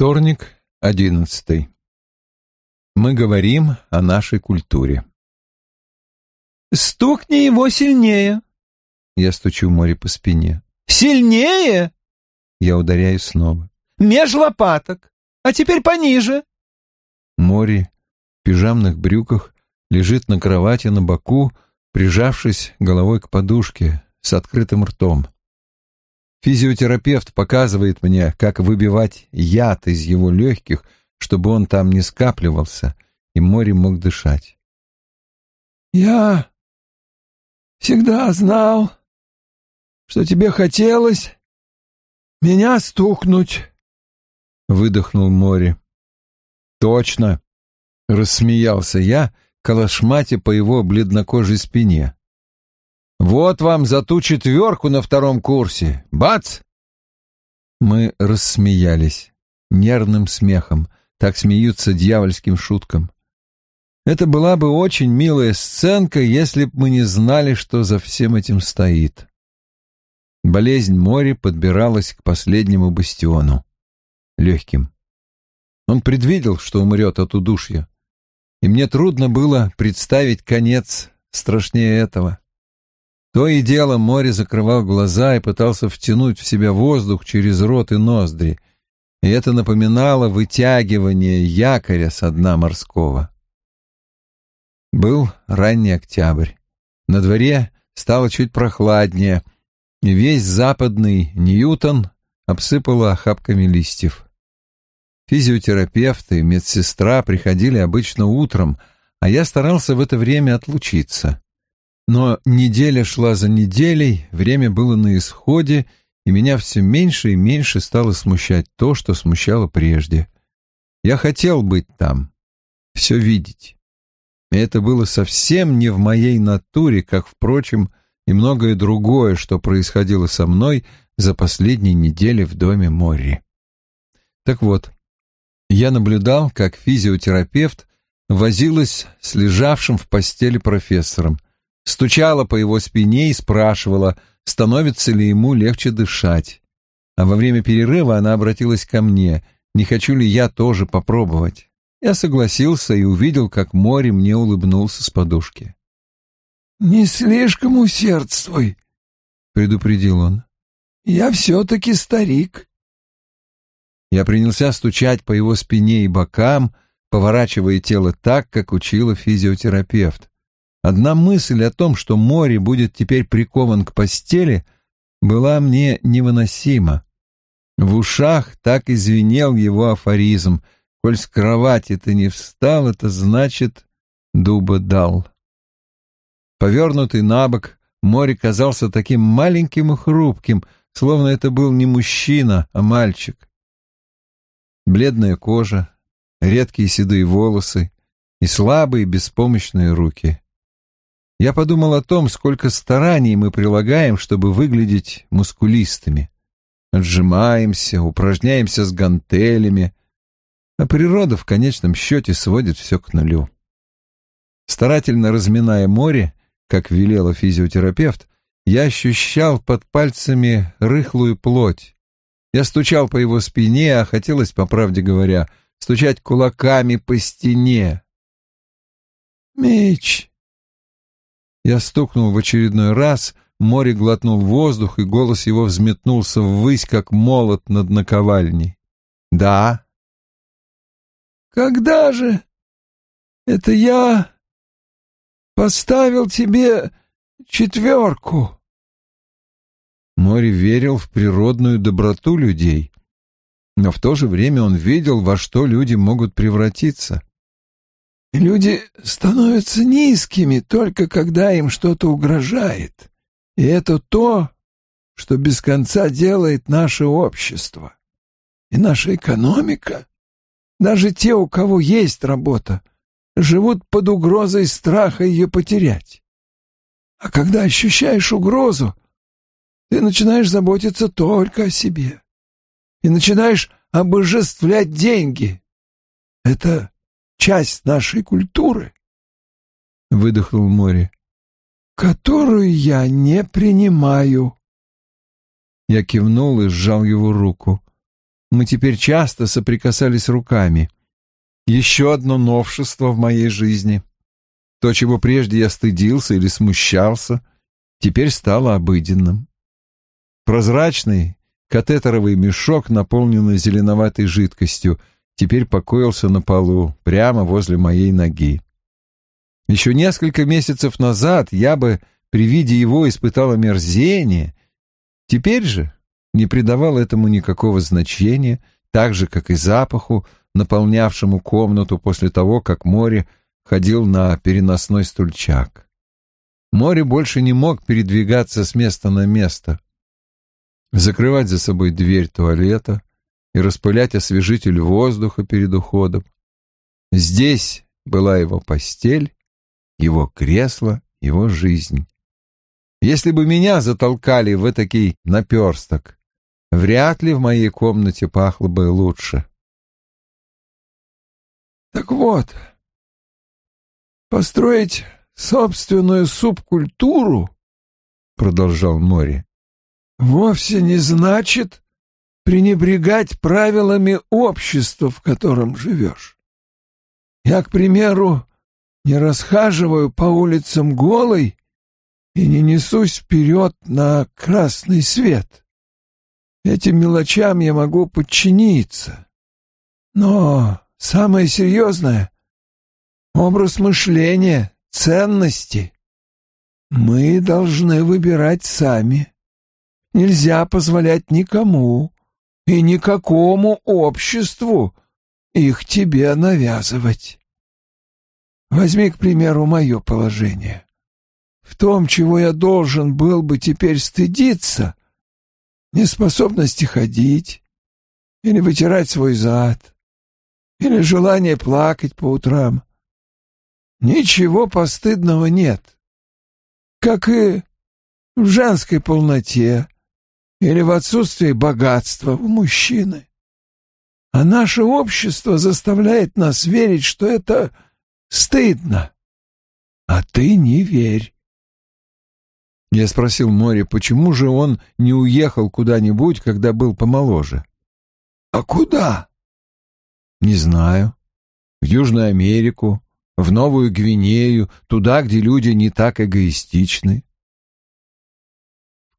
Вторник, одиннадцатый. Мы говорим о нашей культуре. «Стукни его сильнее!» Я стучу море по спине. «Сильнее!» Я ударяю снова. «Меж лопаток! А теперь пониже!» Мори в пижамных брюках лежит на кровати на боку, прижавшись головой к подушке с открытым ртом. Физиотерапевт показывает мне, как выбивать яд из его легких, чтобы он там не скапливался, и море мог дышать. «Я всегда знал, что тебе хотелось меня стукнуть», — выдохнул море. «Точно!» — рассмеялся я, калашмате по его бледнокожей спине. Вот вам за ту четверку на втором курсе. Бац!» Мы рассмеялись нервным смехом, так смеются дьявольским шуткам. Это была бы очень милая сценка, если б мы не знали, что за всем этим стоит. Болезнь моря подбиралась к последнему бастиону. Легким. Он предвидел, что умрет от удушья. И мне трудно было представить конец страшнее этого. То и дело море закрывал глаза и пытался втянуть в себя воздух через рот и ноздри, и это напоминало вытягивание якоря со дна морского. Был ранний октябрь. На дворе стало чуть прохладнее, и весь западный Ньютон обсыпало охапками листьев. Физиотерапевты и медсестра приходили обычно утром, а я старался в это время отлучиться. Но неделя шла за неделей, время было на исходе, и меня все меньше и меньше стало смущать то, что смущало прежде. Я хотел быть там, все видеть. И это было совсем не в моей натуре, как, впрочем, и многое другое, что происходило со мной за последние недели в доме Морри. Так вот, я наблюдал, как физиотерапевт возилась с лежавшим в постели профессором — стучала по его спине и спрашивала, становится ли ему легче дышать. А во время перерыва она обратилась ко мне, не хочу ли я тоже попробовать. Я согласился и увидел, как море мне улыбнулся с подушки. «Не слишком усердствуй», — предупредил он. «Я все-таки старик». Я принялся стучать по его спине и бокам, поворачивая тело так, как учила физиотерапевт. Одна мысль о том, что море будет теперь прикован к постели, была мне невыносима. В ушах так и звенел его афоризм. «Коль с кровати ты не встал, это значит, дуба дал». Повернутый на бок, море казался таким маленьким и хрупким, словно это был не мужчина, а мальчик. Бледная кожа, редкие седые волосы и слабые беспомощные руки. Я подумал о том, сколько стараний мы прилагаем, чтобы выглядеть мускулистыми. Отжимаемся, упражняемся с гантелями, а природа в конечном счете сводит все к нулю. Старательно разминая море, как велела физиотерапевт, я ощущал под пальцами рыхлую плоть. Я стучал по его спине, а хотелось, по правде говоря, стучать кулаками по стене. «Меч!» Я стукнул в очередной раз, море глотнул воздух, и голос его взметнулся ввысь, как молот над наковальней. «Да». «Когда же? Это я поставил тебе четверку». Море верил в природную доброту людей, но в то же время он видел, во что люди могут превратиться. Люди становятся низкими только когда им что-то угрожает. И это то, что без конца делает наше общество. И наша экономика. Даже те, у кого есть работа, живут под угрозой страха ее потерять. А когда ощущаешь угрозу, ты начинаешь заботиться только о себе. И начинаешь обожествлять деньги. Это часть нашей культуры, — выдохнул море, — которую я не принимаю. Я кивнул и сжал его руку. Мы теперь часто соприкасались руками. Еще одно новшество в моей жизни. То, чего прежде я стыдился или смущался, теперь стало обыденным. Прозрачный катетеровый мешок, наполненный зеленоватой жидкостью, теперь покоился на полу, прямо возле моей ноги. Еще несколько месяцев назад я бы при виде его испытал омерзение. Теперь же не придавал этому никакого значения, так же, как и запаху, наполнявшему комнату после того, как море ходил на переносной стульчак. Море больше не мог передвигаться с места на место, закрывать за собой дверь туалета и распылять освежитель воздуха перед уходом. Здесь была его постель, его кресло, его жизнь. Если бы меня затолкали в этакий наперсток, вряд ли в моей комнате пахло бы лучше. Так вот, построить собственную субкультуру, продолжал Мори, вовсе не значит пренебрегать правилами общества, в котором живешь. Я, к примеру, не расхаживаю по улицам голой и не несусь вперед на красный свет. Этим мелочам я могу подчиниться. Но самое серьезное — образ мышления, ценности. Мы должны выбирать сами. Нельзя позволять никому и никакому обществу их тебе навязывать. Возьми, к примеру, мое положение. В том, чего я должен был бы теперь стыдиться, неспособности ходить или вытирать свой зад, или желание плакать по утрам. Ничего постыдного нет, как и в женской полноте или в отсутствии богатства у мужчины. А наше общество заставляет нас верить, что это Стыдно. А ты не верь. Я спросил Море, почему же он не уехал куда-нибудь, когда был помоложе. А куда? Не знаю. В Южную Америку, в Новую Гвинею, туда, где люди не так эгоистичны.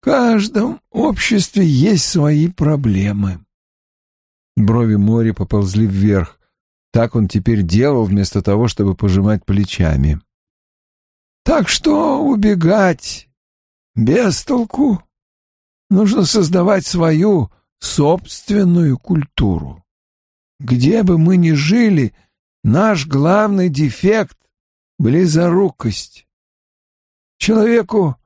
Каждом обществе есть свои проблемы. Брови Мори поползли вверх. Так он теперь делал вместо того, чтобы пожимать плечами. Так что убегать без толку. Нужно создавать свою собственную культуру. Где бы мы ни жили, наш главный дефект — близорукость. Человеку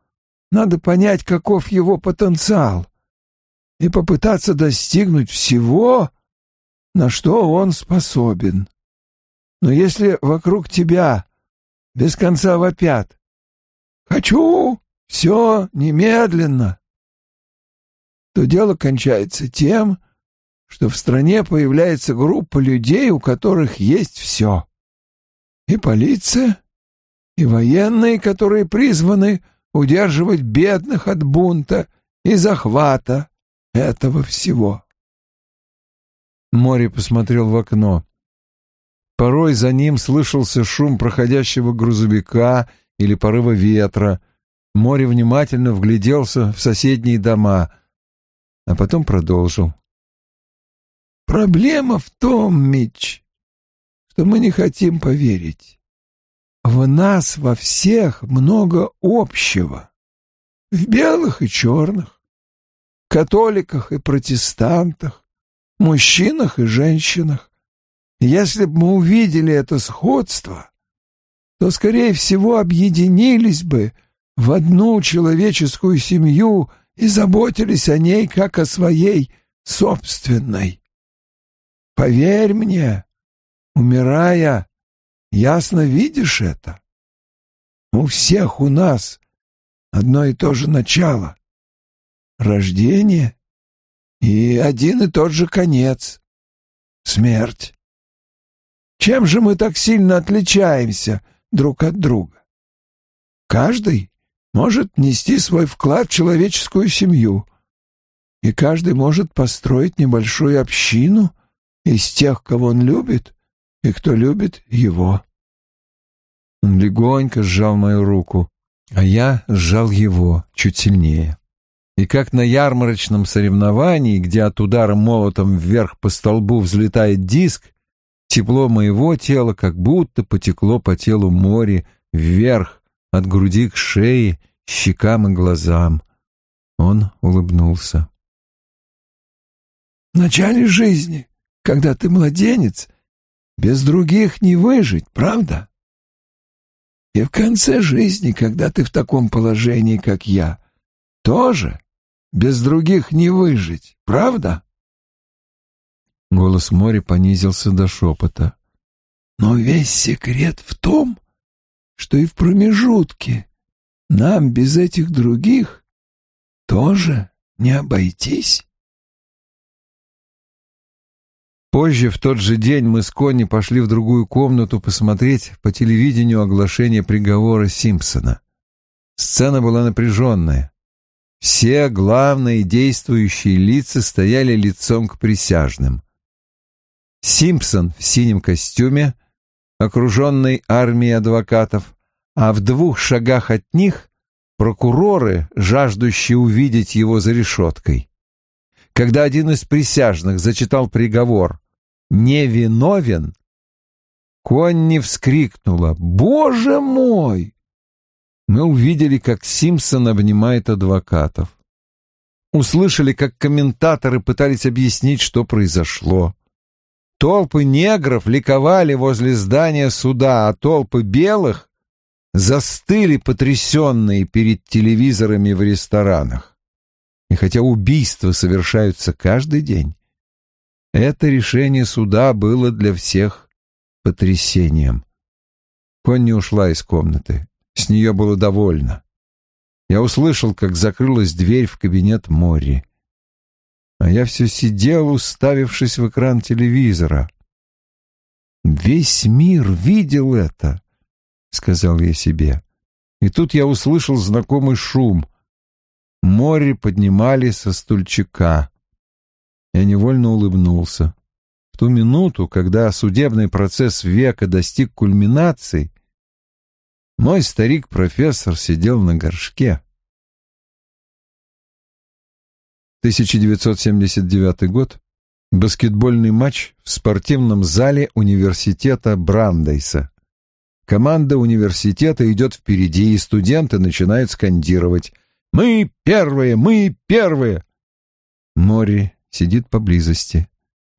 надо понять, каков его потенциал, и попытаться достигнуть всего, на что он способен. Но если вокруг тебя без конца вопят «Хочу! Все! Немедленно!», то дело кончается тем, что в стране появляется группа людей, у которых есть все. И полиция, и военные, которые призваны удерживать бедных от бунта и захвата этого всего. Мори посмотрел в окно. Порой за ним слышался шум проходящего грузовика или порыва ветра. Море внимательно вгляделся в соседние дома, а потом продолжил. «Проблема в том, Митч, что мы не хотим поверить. В нас во всех много общего. В белых и черных, католиках и протестантах, мужчинах и женщинах. Если бы мы увидели это сходство, то, скорее всего, объединились бы в одну человеческую семью и заботились о ней как о своей собственной. Поверь мне, умирая, ясно видишь это. У всех у нас одно и то же начало — рождение и один и тот же конец — смерть. Чем же мы так сильно отличаемся друг от друга? Каждый может нести свой вклад в человеческую семью. и каждый может построить небольшую общину из тех, кого он любит, и кто любит его. Он легонько сжал мою руку, а я сжал его чуть сильнее. И как на ярмарочном соревновании, где от удара молотом вверх по столбу взлетает диск, тепло моего тела как будто потекло по телу море вверх, от груди к шее, щекам и глазам. Он улыбнулся. В начале жизни, когда ты младенец, без других не выжить, правда? И в конце жизни, когда ты в таком положении, как я, тоже без других не выжить, правда? Голос Мори понизился до шепота. Но весь секрет в том, что и в промежутке нам без этих других тоже не обойтись. Позже, в тот же день, мы с Конни пошли в другую комнату посмотреть по телевидению оглашение приговора Симпсона. Сцена была напряженная. Все главные действующие лица стояли лицом к присяжным. Симпсон в синем костюме, окруженный армией адвокатов, а в двух шагах от них прокуроры, жаждущие увидеть его за решеткой. Когда один из присяжных зачитал приговор невиновен, Конни вскрикнула «Боже мой!» Мы увидели, как Симпсон обнимает адвокатов. Услышали, как комментаторы пытались объяснить, что произошло. Толпы негров ликовали возле здания суда, а толпы белых застыли потрясенные перед телевизорами в ресторанах. И хотя убийства совершаются каждый день, это решение суда было для всех потрясением. Конни ушла из комнаты. С нее было довольно. Я услышал, как закрылась дверь в кабинет Мори. А я все сидел, уставившись в экран телевизора. «Весь мир видел это», — сказал я себе. И тут я услышал знакомый шум. Море поднимали со стульчика. Я невольно улыбнулся. В ту минуту, когда судебный процесс века достиг кульминации, мой старик-профессор сидел на горшке. 1979 год. Баскетбольный матч в спортивном зале университета Брандейса. Команда университета идет впереди, и студенты начинают скандировать «Мы первые! Мы первые!» Мори сидит поблизости.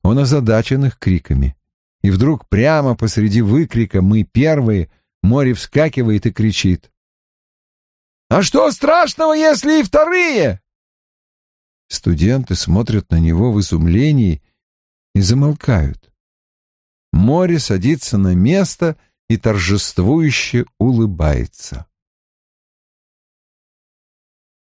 Он озадачен их криками. И вдруг прямо посреди выкрика «Мы первые!» море вскакивает и кричит. «А что страшного, если и вторые?» Студенты смотрят на него в изумлении и замолкают. Море садится на место и торжествующе улыбается.